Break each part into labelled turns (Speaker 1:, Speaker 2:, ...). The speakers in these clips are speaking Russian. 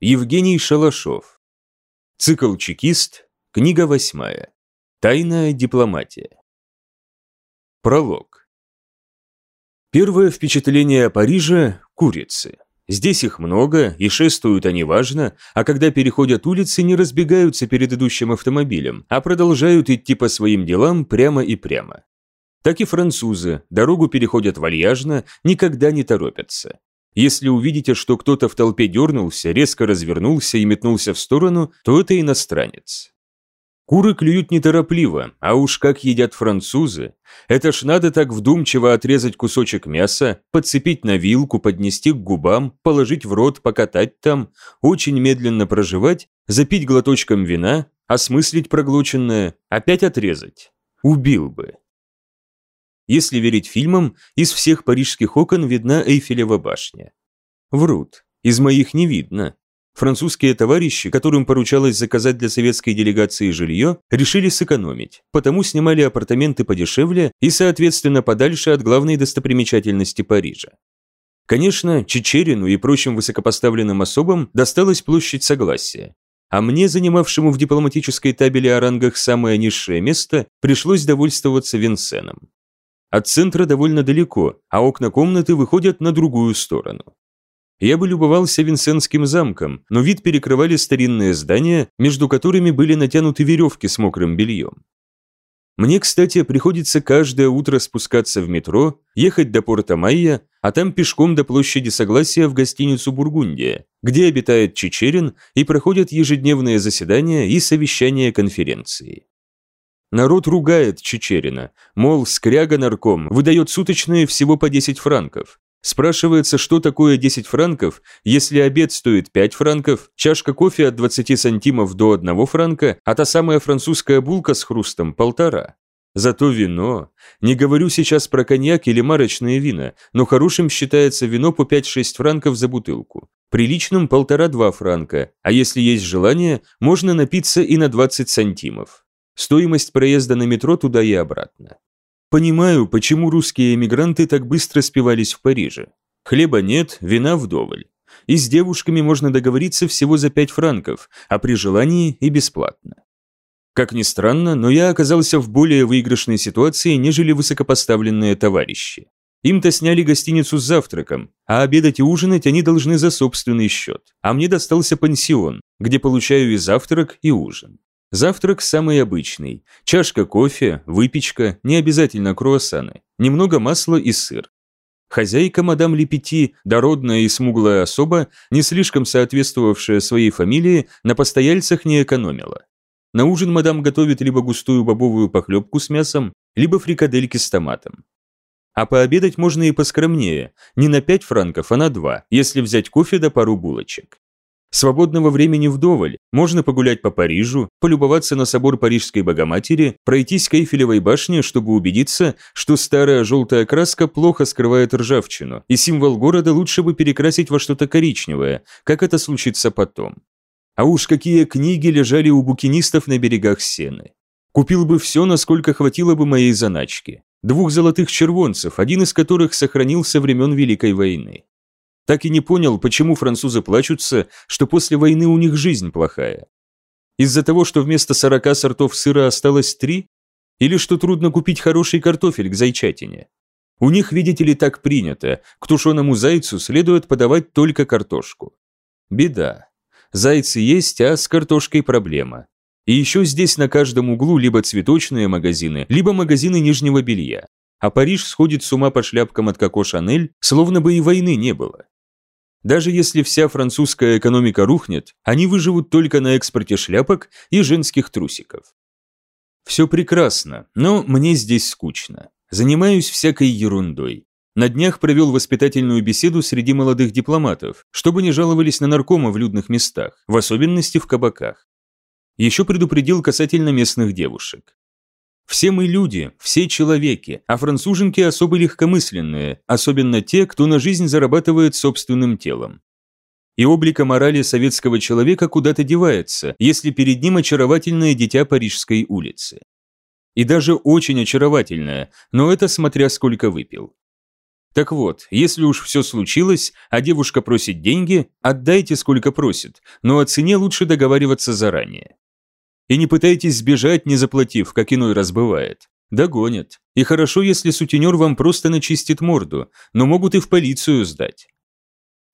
Speaker 1: Евгений Шалашов. Цикл «Чекист», книга восьмая. Тайная дипломатия. Пролог. Первое впечатление о Париже – курицы. Здесь их много, и шествуют они важно, а когда переходят улицы, не разбегаются перед идущим автомобилем, а продолжают идти по своим делам прямо и прямо. Так и французы, дорогу переходят вальяжно, никогда не торопятся. Если увидите, что кто-то в толпе дернулся, резко развернулся и метнулся в сторону, то это иностранец. Куры клюют неторопливо, а уж как едят французы. Это ж надо так вдумчиво отрезать кусочек мяса, подцепить на вилку, поднести к губам, положить в рот, покатать там, очень медленно проживать, запить глоточком вина, осмыслить проглоченное, опять отрезать. Убил бы. Если верить фильмам, из всех парижских окон видна Эйфелева башня. Врут. Из моих не видно. Французские товарищи, которым поручалось заказать для советской делегации жилье, решили сэкономить, потому снимали апартаменты подешевле и, соответственно, подальше от главной достопримечательности Парижа. Конечно, Чечерину и прочим высокопоставленным особам досталась площадь Согласия, а мне, занимавшему в дипломатической табеле о рангах самое низшее место, пришлось довольствоваться Винсеном. От центра довольно далеко, а окна комнаты выходят на другую сторону. Я бы любовался Винсентским замком, но вид перекрывали старинные здания, между которыми были натянуты веревки с мокрым бельем. Мне, кстати, приходится каждое утро спускаться в метро, ехать до порта Майя, а там пешком до площади Согласия в гостиницу «Бургундия», где обитает Чечерин и проходят ежедневные заседания и совещания конференции. Народ ругает Чечерина, мол, скряга-нарком выдает суточные всего по 10 франков. Спрашивается, что такое 10 франков, если обед стоит 5 франков, чашка кофе от 20 сантимов до 1 франка, а та самая французская булка с хрустом – полтора. Зато вино. Не говорю сейчас про коньяк или марочные вина, но хорошим считается вино по 5-6 франков за бутылку. Приличным – полтора-два франка, а если есть желание, можно напиться и на 20 сантимов. Стоимость проезда на метро туда и обратно. Понимаю, почему русские эмигранты так быстро спивались в Париже. Хлеба нет, вина вдоволь. И с девушками можно договориться всего за 5 франков, а при желании и бесплатно. Как ни странно, но я оказался в более выигрышной ситуации, нежели высокопоставленные товарищи. Им-то сняли гостиницу с завтраком, а обедать и ужинать они должны за собственный счет. А мне достался пансион, где получаю и завтрак, и ужин. Завтрак самый обычный. Чашка кофе, выпечка, не обязательно круассаны, немного масла и сыр. Хозяйка мадам Лепети, дородная и смуглая особа, не слишком соответствовавшая своей фамилии, на постояльцах не экономила. На ужин мадам готовит либо густую бобовую похлебку с мясом, либо фрикадельки с томатом. А пообедать можно и поскромнее, не на 5 франков, а на 2, если взять кофе да пару булочек. Свободного времени вдоволь, можно погулять по Парижу, полюбоваться на собор Парижской Богоматери, пройтись к Эйфелевой башне, чтобы убедиться, что старая желтая краска плохо скрывает ржавчину, и символ города лучше бы перекрасить во что-то коричневое, как это случится потом. А уж какие книги лежали у букинистов на берегах Сены. Купил бы все, насколько хватило бы моей заначки. Двух золотых червонцев, один из которых сохранился времен Великой войны. Так и не понял, почему французы плачутся, что после войны у них жизнь плохая. Из-за того, что вместо 40 сортов сыра осталось три? Или что трудно купить хороший картофель к зайчатине? У них, видите ли, так принято, к тушеному зайцу следует подавать только картошку. Беда. Зайцы есть, а с картошкой проблема. И еще здесь на каждом углу либо цветочные магазины, либо магазины нижнего белья. А Париж сходит с ума по шляпкам от Коко Шанель, словно бы и войны не было. Даже если вся французская экономика рухнет, они выживут только на экспорте шляпок и женских трусиков. Все прекрасно, но мне здесь скучно. Занимаюсь всякой ерундой. На днях провел воспитательную беседу среди молодых дипломатов, чтобы не жаловались на наркома в людных местах, в особенности в кабаках. Еще предупредил касательно местных девушек. Все мы люди, все человеки, а француженки особо легкомысленные, особенно те, кто на жизнь зарабатывает собственным телом. И облика морали советского человека куда-то девается, если перед ним очаровательное дитя Парижской улицы. И даже очень очаровательное, но это смотря сколько выпил. Так вот, если уж все случилось, а девушка просит деньги, отдайте сколько просит, но о цене лучше договариваться заранее. И не пытайтесь сбежать, не заплатив, как иной раз бывает. Догонят. И хорошо, если сутенер вам просто начистит морду, но могут и в полицию сдать.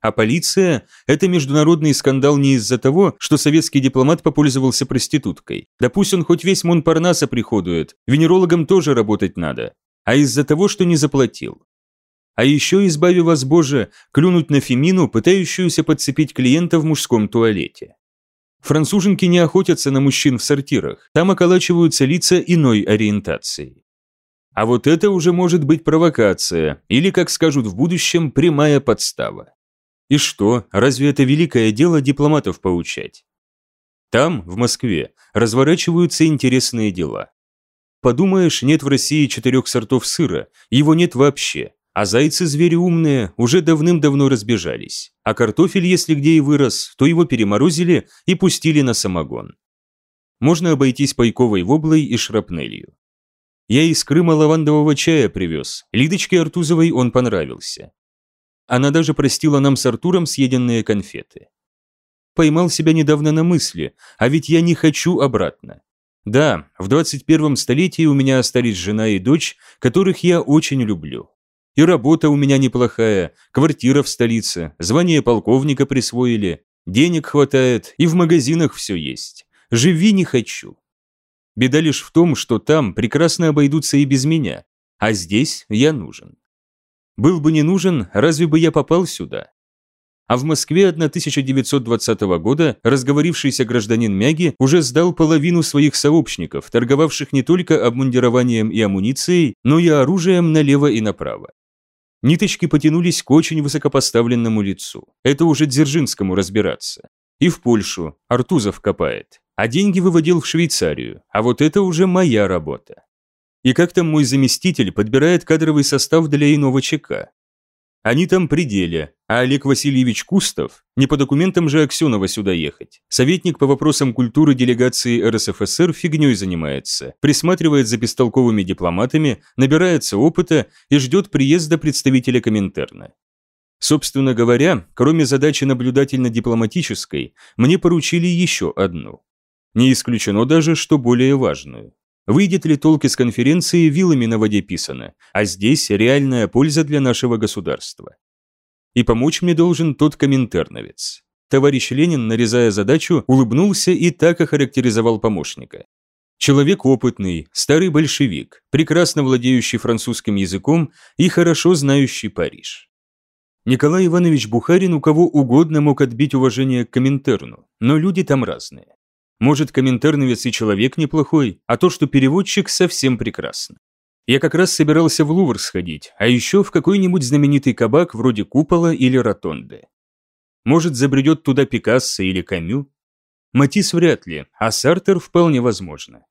Speaker 1: А полиция – это международный скандал не из-за того, что советский дипломат попользовался проституткой. Да пусть он хоть весь Монпарнас оприходует, венерологам тоже работать надо. А из-за того, что не заплатил. А еще, избави вас Боже, клюнуть на Фемину, пытающуюся подцепить клиента в мужском туалете. Француженки не охотятся на мужчин в сортирах, там околачиваются лица иной ориентации. А вот это уже может быть провокация, или, как скажут в будущем, прямая подстава. И что, разве это великое дело дипломатов поучать? Там, в Москве, разворачиваются интересные дела. Подумаешь, нет в России четырех сортов сыра, его нет вообще, а зайцы-звери умные уже давным-давно разбежались, а картофель, если где и вырос, то его переморозили и пустили на самогон. Можно обойтись пайковой воблой и шрапнелью. Я из Крыма лавандового чая привез, Лидочке Артузовой он понравился. Она даже простила нам с Артуром съеденные конфеты. Поймал себя недавно на мысли, а ведь я не хочу обратно. Да, в 21 столетии у меня остались жена и дочь, которых я очень люблю. И работа у меня неплохая, квартира в столице, звание полковника присвоили, денег хватает и в магазинах все есть. Живи не хочу. Беда лишь в том, что там прекрасно обойдутся и без меня, а здесь я нужен. Был бы не нужен, разве бы я попал сюда? А в Москве 1920 года разговорившийся гражданин Мяги уже сдал половину своих сообщников, торговавших не только обмундированием и амуницией, но и оружием налево и направо. Ниточки потянулись к очень высокопоставленному лицу. Это уже Дзержинскому разбираться. И в Польшу. Артузов копает. А деньги выводил в Швейцарию. А вот это уже моя работа. И как там мой заместитель подбирает кадровый состав для иного ЧК? Они там при деле, а Олег Васильевич Кустов, не по документам же Аксенова сюда ехать. Советник по вопросам культуры делегации РСФСР фигней занимается, присматривает за бестолковыми дипломатами, набирается опыта и ждет приезда представителя Коминтерна. Собственно говоря, кроме задачи наблюдательно-дипломатической, мне поручили еще одну. Не исключено даже, что более важную. Выйдет ли толк из конференции, вилами на воде писано, а здесь реальная польза для нашего государства. И помочь мне должен тот коминтерновец. Товарищ Ленин, нарезая задачу, улыбнулся и так охарактеризовал помощника. Человек опытный, старый большевик, прекрасно владеющий французским языком и хорошо знающий Париж. Николай Иванович Бухарин у кого угодно мог отбить уважение к Коминтерну, но люди там разные. Может, комментарновец и человек неплохой, а то, что переводчик, совсем прекрасно. Я как раз собирался в Лувр сходить, а еще в какой-нибудь знаменитый кабак вроде Купола или Ротонды. Может, забредет туда Пикассо или Камю? Матис вряд ли, а Сартер вполне возможно.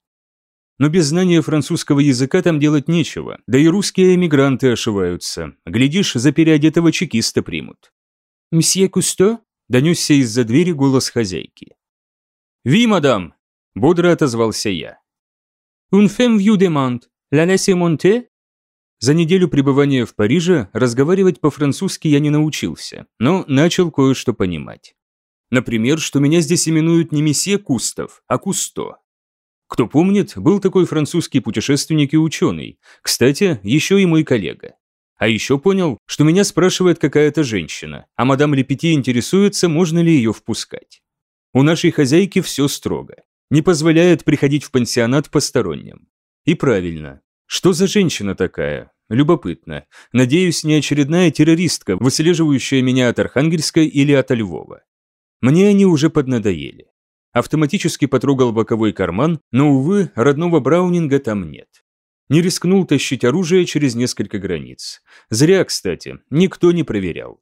Speaker 1: Но без знания французского языка там делать нечего, да и русские эмигранты ошиваются. Глядишь, за переодетого чекиста примут. «Мсье Кусто?» – донесся из-за двери голос хозяйки. «Ви, мадам!» – бодро отозвался я. «Un femme vous demande, la laissez monter?» За неделю пребывания в Париже разговаривать по-французски я не научился, но начал кое-что понимать. Например, что меня здесь именуют не месье Кустов, а Кусто. Кто помнит, был такой французский путешественник и ученый, кстати, еще и мой коллега. А еще понял, что меня спрашивает какая-то женщина, а мадам Лепети интересуется, можно ли ее впускать. У нашей хозяйки все строго. Не позволяет приходить в пансионат посторонним. И правильно. Что за женщина такая? Любопытно. Надеюсь, не очередная террористка, выслеживающая меня от Архангельска или от Львова. Мне они уже поднадоели. Автоматически потрогал боковой карман, но, увы, родного Браунинга там нет. Не рискнул тащить оружие через несколько границ. Зря, кстати, никто не проверял.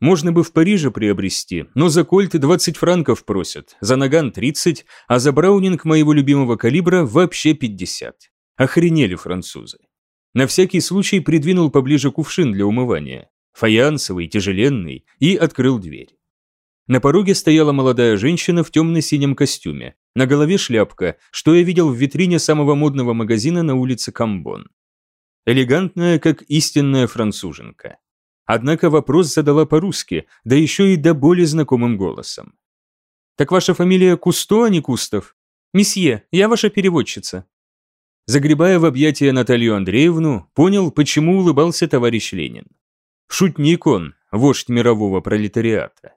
Speaker 1: Можно бы в Париже приобрести, но за кольты 20 франков просят, за наган 30, а за браунинг моего любимого калибра вообще 50. Охренели французы. На всякий случай придвинул поближе кувшин для умывания. Фаянсовый, тяжеленный, и открыл дверь. На пороге стояла молодая женщина в темно-синем костюме, на голове шляпка, что я видел в витрине самого модного магазина на улице Камбон. элегантная, как истинная француженка. Однако вопрос задала по-русски, да еще и до боли знакомым голосом. «Так ваша фамилия Кусто, а не Кустов?» «Месье, я ваша переводчица». Загребая в объятия Наталью Андреевну, понял, почему улыбался товарищ Ленин. Шутник он, вождь мирового пролетариата.